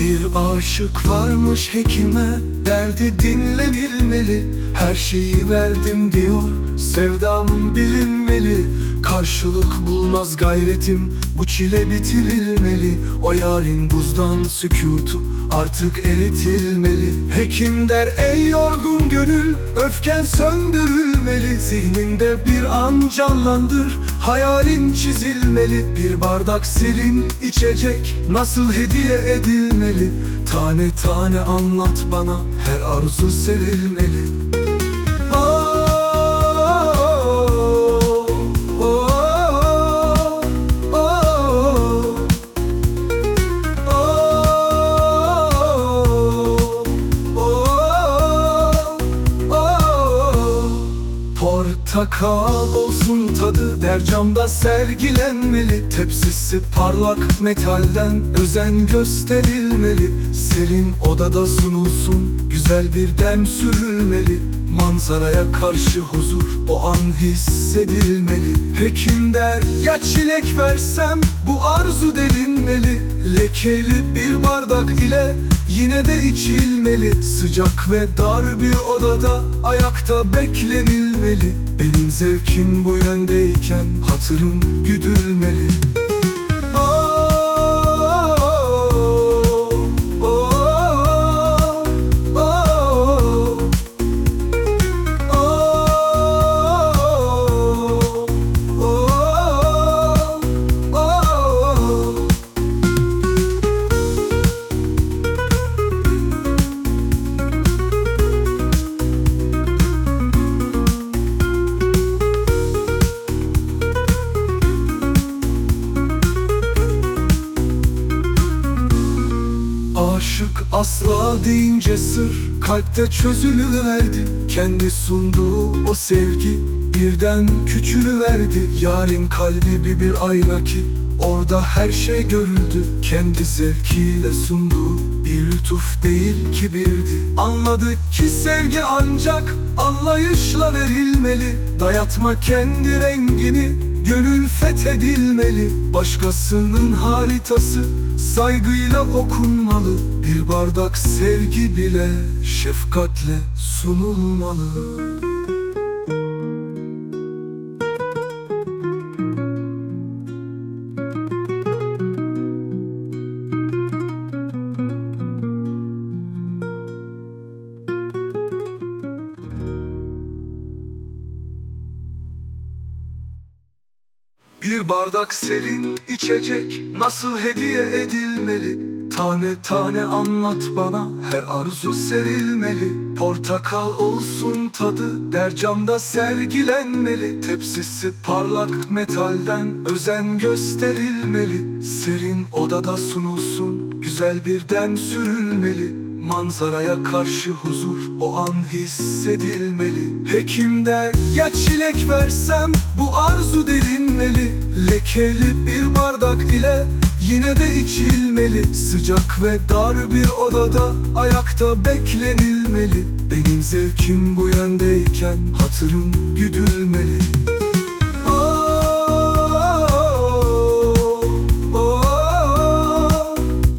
Bir aşık varmış hekime Derdi dinlenilmeli. Her şeyi verdim diyor Sevdam bilinmeli. Karşılık bulmaz gayretim Bu çile bitirilmeli. O yarın buzdan sükutu Artık eritilmeli. Hekim der ey yorgun gönül Öfken söndürülmeli. Zihninde bir an canlandır Hayalin çizilmeli Bir bardak serin içecek. Nasıl hediye edilmeli? Tane tane anlat bana Her arzu serilmeli Portakal olsun tadı der camda sergilenmeli. Tepsisi parlak metalden özen gösterilmeli. Serin odada sunulsun güzel bir dem sürülmeli Manzaraya karşı huzur o an hissedilmeli. Hekim der ya çilek versem? Bu arzu delinmeli. Lekeli bir bardak ile yine de içilmeli. Sıcak ve dar bir odada ayakta beklenilmeli. Benim zevkim bu yöndeyken hatırım güdülmeli Aşık asla deyince sır Kalpte çözülüverdi. Kendi sunduğu o sevgi Birden küçülüverdi. Yarın kalbi bir bir ayna ki Orada her şey görüldü. Kendi zevkiyle sunduğu Bir lütuf değil kibirdi. Anladık ki sevgi ancak Anlayışla verilmeli. Dayatma kendi rengini Gönül fethedilmeli Başkasının haritası Saygıyla okunmalı Bir bardak sevgi bile Şefkatle sunulmalı Bir bardak serin içecek nasıl hediye edilmeli? Tane tane anlat bana her arzu serilmeli. Portakal olsun tadı der camda sergilenmeli. Tepsisi parlak metalden özen gösterilmeli. Serin odada sunulsun güzel bir dem sürülmeli Manzaraya karşı huzur o an hissedilmeli. Hekim der ya çilek versem bu arzu delinmeli. Lekeli bir bardak ile yine de içilmeli. Sıcak ve dar bir odada ayakta beklenilmeli. Benim zevkim bu yöndeyken hatırım güdülmeli